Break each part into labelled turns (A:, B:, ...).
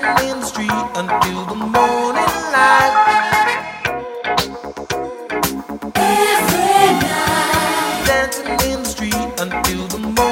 A: dancing in the street until the morning light. Every night, dancing in the street until the morning.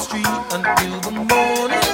A: street until the morning.